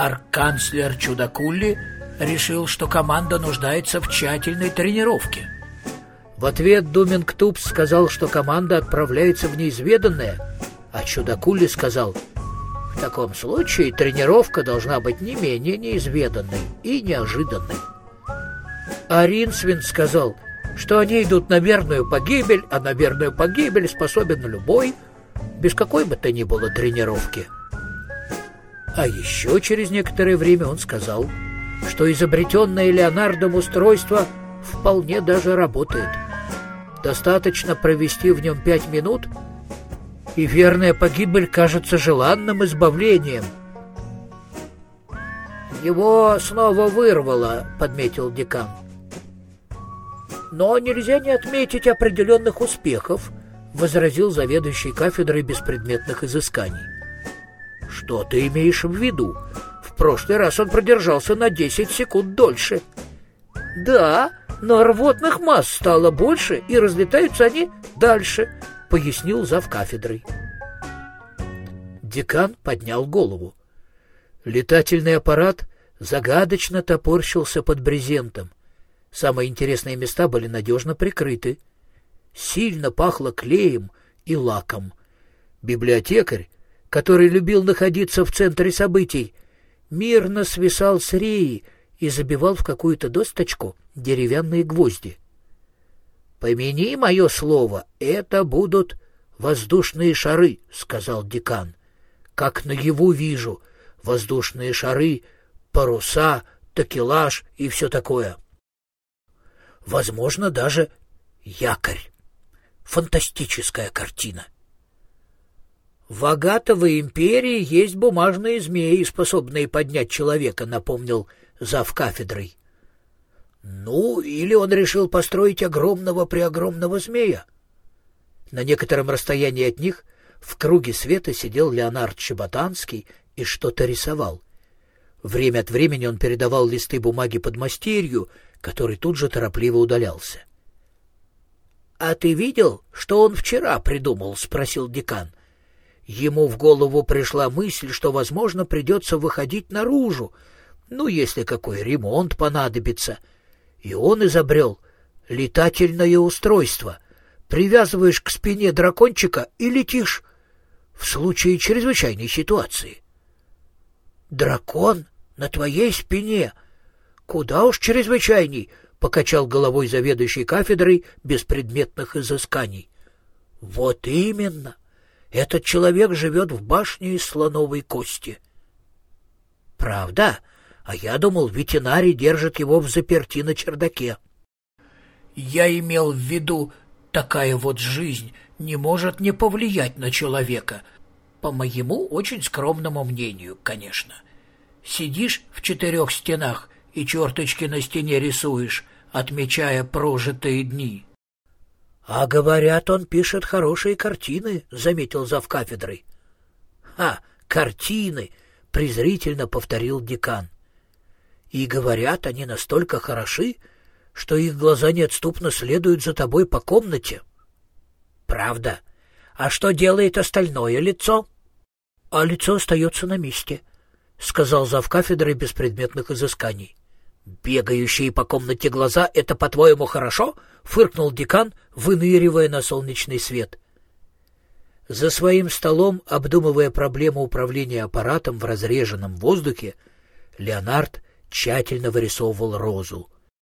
Арканцлер Чудакулли решил, что команда нуждается в тщательной тренировке. В ответ Думинг Тупс сказал, что команда отправляется в неизведанное, а Чудакулли сказал, в таком случае тренировка должна быть не менее неизведанной и неожиданной. А Ринсвин сказал, что они идут на верную погибель, а на верную погибель способен любой, без какой бы то ни было тренировки. А еще через некоторое время он сказал, что изобретенное Леонардом устройство вполне даже работает. Достаточно провести в нем пять минут, и верная погибель кажется желанным избавлением. «Его снова вырвало», — подметил декан. «Но нельзя не отметить определенных успехов», — возразил заведующий кафедрой беспредметных изысканий. «Что ты имеешь в виду? В прошлый раз он продержался на 10 секунд дольше». «Да, но рвотных масс стало больше, и разлетаются они дальше», — пояснил зав кафедрой. Декан поднял голову. Летательный аппарат загадочно топорщился под брезентом. Самые интересные места были надежно прикрыты. Сильно пахло клеем и лаком. Библиотекарь, который любил находиться в центре событий, мирно свисал с реи и забивал в какую-то досточку деревянные гвозди. «Помяни мое слово, это будут воздушные шары», — сказал декан. «Как наяву вижу, воздушные шары, паруса, такелаж и все такое» возможно, даже якорь. Фантастическая картина. В Агатовой империи есть бумажные змеи, способные поднять человека, напомнил зав кафедрой. Ну, или он решил построить огромного-преогромного змея. На некотором расстоянии от них в круге света сидел Леонард Чеботанский и что-то рисовал. Время от времени он передавал листы бумаги под мастерью, который тут же торопливо удалялся. — А ты видел, что он вчера придумал? — спросил декан. Ему в голову пришла мысль, что, возможно, придется выходить наружу, ну, если какой ремонт понадобится. И он изобрел летательное устройство. Привязываешь к спине дракончика и летишь в случае чрезвычайной ситуации. «Дракон на твоей спине!» Куда уж чрезвычайней, — покачал головой заведующий кафедрой беспредметных изысканий. — Вот именно. Этот человек живет в башне из слоновой кости. — Правда? А я думал, ветеринарий держит его в заперти на чердаке. — Я имел в виду, такая вот жизнь не может не повлиять на человека. По моему очень скромному мнению, конечно. Сидишь в четырех стенах — и черточки на стене рисуешь, отмечая прожитые дни. — А говорят, он пишет хорошие картины, — заметил завкафедрой. — Ха, картины! — презрительно повторил декан. — И говорят, они настолько хороши, что их глаза неотступно следуют за тобой по комнате. — Правда. А что делает остальное лицо? — А лицо остается на месте, — сказал завкафедрой беспредметных изысканий. «Бегающие по комнате глаза — это, по-твоему, хорошо?» — фыркнул декан, выныривая на солнечный свет. За своим столом, обдумывая проблему управления аппаратом в разреженном воздухе, Леонард тщательно вырисовывал розу —